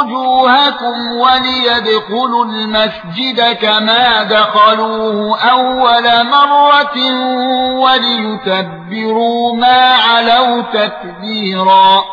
وجوهكم وليدخلوا المسجد كما دخلوه أول مرة وليتبروا ما علوا تكبيرا